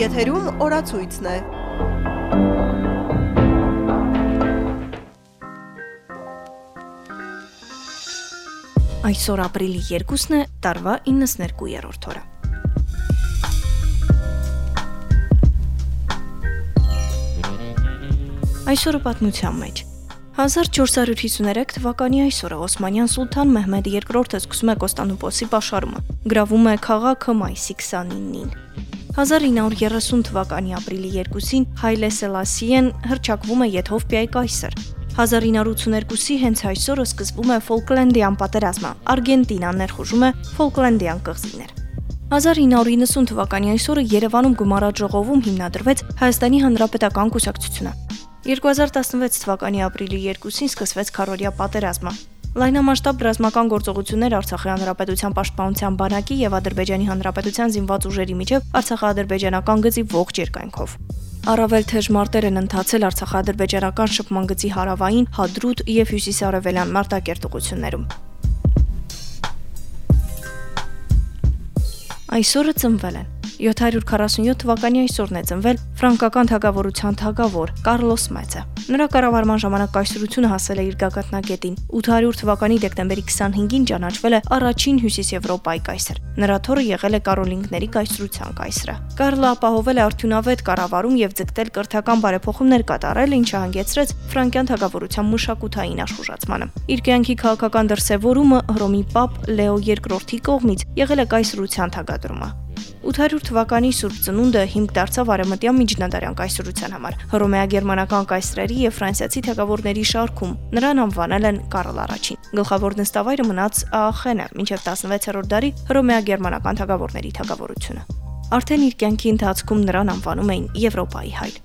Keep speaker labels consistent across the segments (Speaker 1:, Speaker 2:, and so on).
Speaker 1: Եթերում օրացույցն է։
Speaker 2: Այսօր ապրիլի 2-ն է, տարվա 92-րդ օրը։ Այսօրը պատմության մեջ 1453 թվականի այսօրը Օսմանյան սուլթան Մեհմեդ II-ը սկսում է Կոստանդնուպոլսի պաշարումը։ Գրավում է քաղաքը մայիսի 29-ին։ 1930 թվականի ապրիլի 2-ին Հայլե Սելասիեն հրճակվում է Եթովպիայի կայսր։ 1982-ի հենց այսօրը սկսվում է Ֆոլկլենդյան պատերազմը։ Արգենտինան ներխուժում է Ֆոլկլենդյան կղզիներ։ 1990 թվականի այսօրը Երևանում գումարած ժողովում հիմնադրվեց Հայաստանի Հանրապետական Կուսակցությունը։ 2016 թվականի ապրիլի 2-ին սկսվեց Քարորիա պատերազմը։ Լայնամասշտաբ ռազմական գործողություններ Արցախի Հանրապետության Պաշտպանության բանակի եւ Ադրբեջանի Հանրապետության զինված ուժերի միջև Արցախա-ադրբեջանական գծի ողջ երկայնքով։ Առավել թեժ մարտեր են ընթացել Արցախա-ադրբեջանական շփման գծի հարավային, Հադրուտ եւ հյուսիսարևելյան մարտակերտողություններում։ Այսօրը ծնվել են 747 թվականի այսօրն է ծնվել ֆրանկական թագավորության թագավոր Կարլոս Մեծը։ Նրա կառավարման ժամանակ կայսրությունը հասել է իր գագաթնակետին։ 800 թվականի դեկտեմբերի 25-ին ճանաչվել է առաջին Հյուսիսեվրոպայի կայսր։ Նրա թորը եղել է Կարոլինգների կայսրության կայսրը։ Կարլը ապահովել է արդյունավետ կառավարում եւ ձգտել կրթական բարեփոխումներ կատարել, ինչը հանգեցրեց ֆրանկյան թագավորության մշակութային աշխուժացմանը։ Իր կյանքի քաղաքական դրսևորումը Հռոմի պապ Լեո II-ի կողմից եղել է կայսրության թագադրումը։ 800 թվականի Սուրբ Ծնունդը հիմք դարձավ Արեմտյան միջնադարյան կայսրության համար։ Հռոմեա-գերմանական կայսրերի եւ ֆրանսիացի թագավորների շարքում նրան անվանել են Կարլ առաջին։ Գլխավոր նստավայրը մնաց Աախենը, մինչև 16-րդ դարի հռոմեա-գերմանական թագավորների թագավորությունը։ Արդեն իր կյանքի ընթացքում նրան անվանում էին Եվրոպայի հայր։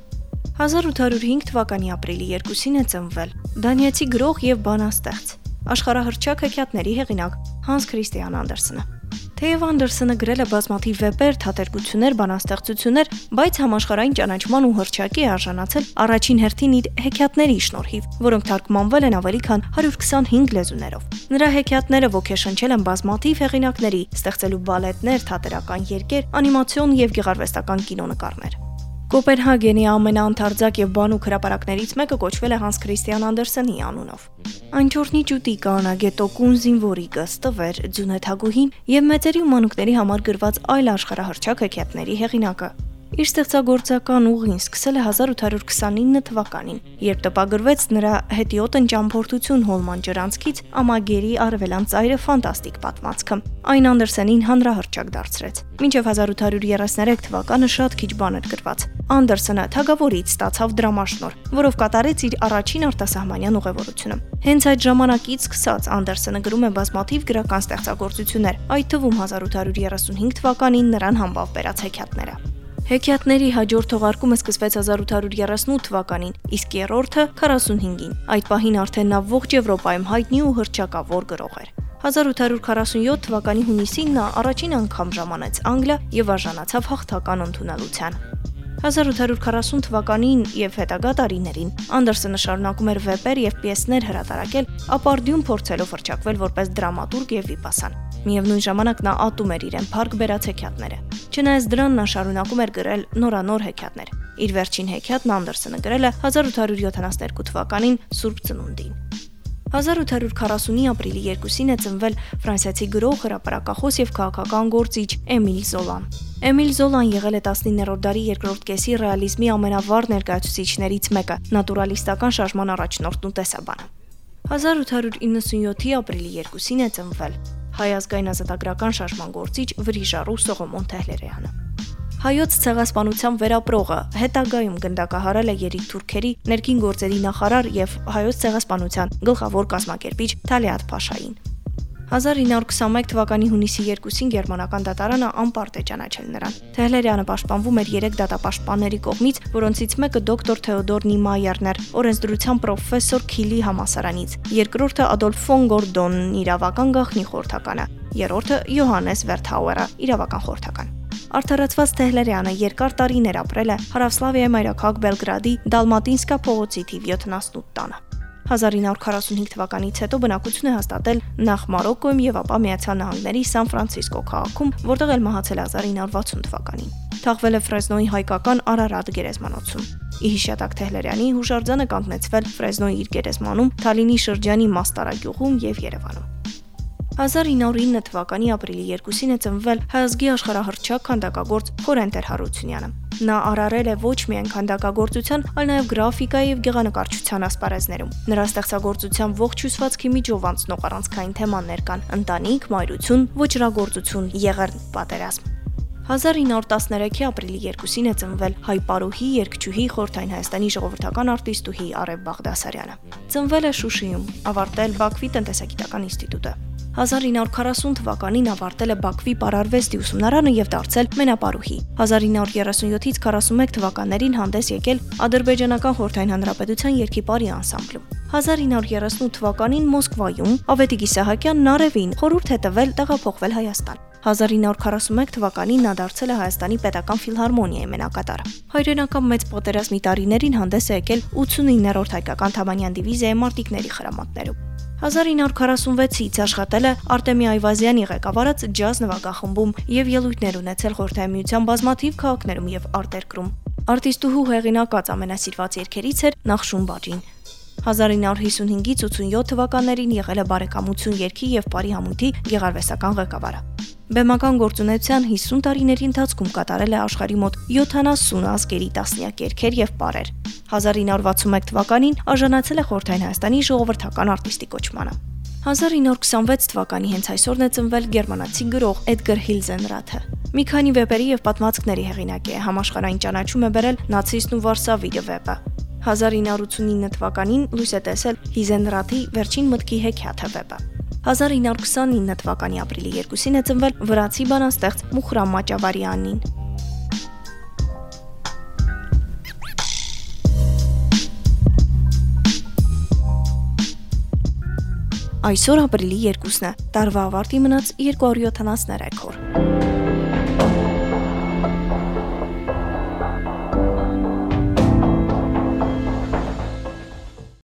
Speaker 2: 1805 թվականի ապրիլի 2-ին է ծնվել Դանիացի գրող եւ բանաստեղծ, աշխարհահռչակ հեքիաթների հեղինակ Հանս Քրիստիան Անդերսոնը։ Թեև Անդերսոնը գրել է բազմաթիվ վեպեր, թատերգություններ, բանաստեղծություններ, բայց համաշխարհային ճանաչման ու հրճակի է արժանացել առաջին հերթին իր հեքիաթների շնորհիվ, որոնք թարգմանվել են ավելի քան 125 լեզուներով։ Նրա հեքիաթները ոգեշնչել են բազմաթիվ հեղինակների, ստեղծելու բալետներ, թատերական երգեր, անիմացիոն եւ գեղարվեստական կինոնկարներ։ Կոպենհագենի ամենաանթարձակ եւ բանուկ հրապարակներից մեկը կոչվել է Հանս Քրիստիան Անդերսենի անունով։ Անչորնի ճուտի կանագետոկուն զինվորիկը, ստվեր, ձունեթագուհին եւ մեծերի ու մանուկների համար գրված այլ աշխարհահռչակ հեքիաթների հեղինակը։ Իր ստեղծագործական ուղին սկսել է 1829 թվականին, երբ տպագրվեց նրա հետիոտն ճամփորդություն Հոլման ջրանցքից Ամագերի արևելան ծայրը ֆանտաստիկ պատմվածքը։ Այն Անդերսենին հանրահրճակ դարձրեց։ Մինչև 1833 թվականը շատ քիչ բան էր գրված։ Անդերսոնը թագավորից ստացավ դրամաշնոր, որով կատարեց իր առաջին արտասահմանյան ուղևորությունը։ Հենց այդ ժամանակից սկսած Անդերսոնը գրում է բազմաթիվ գրական ստեղծագործություններ, այդ թվում 1835 թվականին նրան համբավ բերած հեքիաթները։ Հեքիաթների հաջորդ թողարկումը սկսվեց 1838 թվականին, իսկ երրորդը 45-ին։ Այդ պահին արդեն նա ողջ Եվրոպայում հայտնի ու հռչակավոր գրող էր։ 1847 թվականի հունիսին նա առաջին անգամ ժամանեց Անգլիա եւ արժանացավ հաղթական ընդունելության։ 1840 թվականին եւ հետագա տարիներին Անդերսոնը շարունակում էր վեպեր եւ պիեսներ հրատարակել, ապարդյուն փորձելով հրճակվել որպես դրամատուրգ եւ վիպասան։ Միևնույն ժամանակ նա ատում էր իրեն փառք բերած հեքիաթները։ Չնայած դրան նա շարունակում էր գրել նորանոր հեքիաթներ։ Իր վերջին հեքիաթն Անդերսոնը գրել է 1872 թվականին Սուրբ Ծնունդին։ 1840-ի ապրիլի 2-ին է ծնվել ֆրանսիացի գրող, հրապարակախոս եւ քաղաքական գործիչ Էմիլ Զոլան։ Էմիլ Զոլան եղել է 19-րդ դարի երկրորդ կեսի ռեալիզմի ամենավառ ներկայացուցիչներից մեկը, նատուրալիստական շարժման առաջնորդն ու տեսաբանը։ 1897-ի ապրիլի 2-ին է ծնվել հայ ազգային ազատագրական շարժման գործիչ Վրիժարու Սողոմոն Թեհլերյանը։ Հայոց ցեղասպանության վերապրողը. Հետագայում գնդակահարել է երիկ թուրքերի ներքին գործերի նախարար եւ հայոց ցեղասպանության գլխավոր կազմակերպիչ Թալիաթ Փաշային։ 1921 թվականի հունիսի 2-ին գերմանական դատարանը անպարտ է ճանաչել նրան։ Թեհլերյանը պաշտպանվում էր 3 դատապաշտպանների կողմից, որոնցից մեկը դոկտոր Թեոդոր Նիմայերն էր, օրենսդրության պրոֆեսոր Քիլի համասարանից, երկրորդը Ադոլֆ ֆոն Գորդոնն իրավական գաղտնի խորհրդականը, երրորդը Յոհանես Վերթաուերը իրավական խորհրդական։ Արդարացված Թեհլերյանը երկար տարիներ ապրել է Հարավսլավիայի մայրաքաղաք Բելգրադի Դալմատինսկա փողոցի թիվ 78 տանը։ 1945 թվականից հետո բնակություն է հաստատել նախ Մարոկոյում եւ ապա Միացյալ Նահանգների Սան Ֆրանցիսկո քաղաքում, որտեղ էլ մահացել 1960 թվականին։ թաղվել է Ֆրեզնոյի հայկական Արարատ գերեզմանոցում։ Ի հիշատակ Թեհլերյանի հուշարձանը կանգնեցվել Ֆրեզնոյի իր գերեզմանում, Թալինի շրջանի Մաստարագյուղում եւ Երևանում։ 1909 թվականի ապրիլի 2-ին է ծնվել հայազգի աշխարհահռչակ քանդակագործ Խորենտեր Հարությունյանը։ Նա արարել է ոչ միայն քանդակագործության, այլ նաև գրաֆիկայի եւ գեղանկարչության ասպարեզներում։ Նրա ստեղծագործության ողջ հյուսվածքի միջով անցնող առանցքային թեմաներ կան՝ ընտանիք, մայրություն, ոչրագործություն, եղեռն, պատերազմ։ 1913-ի ապրիլի 2-ին է ծնվել հայ պարուհի, երգչուհի, Խորթային Հայաստանի ժողովրդական արտիստուհի Արև Բաղդասարյանը։ Ծնվել է Շուշիում, ավարտել Բաքվի տնտեսագիտական ինստիտուտը։ 1940 թվականին ավարտել է Բաքվի Պարարվեստի ուսումնարանը եւ դարձել մենապարուհի։ 1937-ից 41 թվականներին հանդես եկել Ադրբեջանական Խորհրդային Հանրապետության երկիպարի անսամբլում։ 1938 թվականին Մոսկվայում Ավետիգի Սահակյանն Արևին խորհուրդ է տվել տեղափոխվել Հայաստան։ 1941 թվականին նա դարձել է Հայաստանի Պետական ֆիլհարմոնիայի մենակատարը։ Հայրենական մեծ պատերազմի տարիներին հանդես է եկել 89-րդ հայկական Թամանյան դիվիզիայի մարտիկների խրամատներում։ 1946-ից աշխատել է Արտեմի Այվազյանի ղեկավարած ջազ նվագախմբում եւ ելույթներ ունեցել Խորհրդային Միության բազմաթիվ քաղաքներում եւ արտերկրում։ Արտիստուհու հեղինակած ամենասիրված երգերից էր Նախշուն բաժին։ 1955-ից 87 թվականներին եղել է բարեկամություն երկի եւ բարի համույթի գեղարվեստական ղեկավարը։ Բեմական գործունեության 50 տարիների ընթացքում կատարել է աշխարհի մոտ 70 ազգերի տասնյակ երգեր եւ պարեր։ 1961 թվականին արժանացել է Խորհրդային Հայաստանի ժողովրդական արտիստի կոչմանը։ 1926 թվականի հենց այսօրն է ծնվել գերմանացի գրող Էդգար Հիլզենրաթը։ Մի քանի վեպերի եւ պատմվածքների հեղինակ է, համաշխարհային ճանաչում է բերել Նացիստն ու Վարսավիը վեպը։ 1989 թվականին լույս է տեսել Հիզենրաթի Վերջին մտքի հեքիաթը վեպը։ 1929 թվականի ապրիլի 2-ին է ծնվել վրացի բանաստեղծ Մուխրամ Մաճավարյանին։ Այսօր ապրիլի 2-ն է։ Տարվա ավարտի մնաց 273 օր։